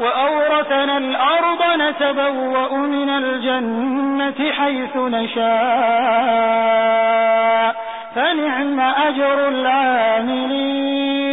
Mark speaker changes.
Speaker 1: وأورثنا الأرض نتبوأ من الجنة حيث نشاء. فنعم أجر العاملين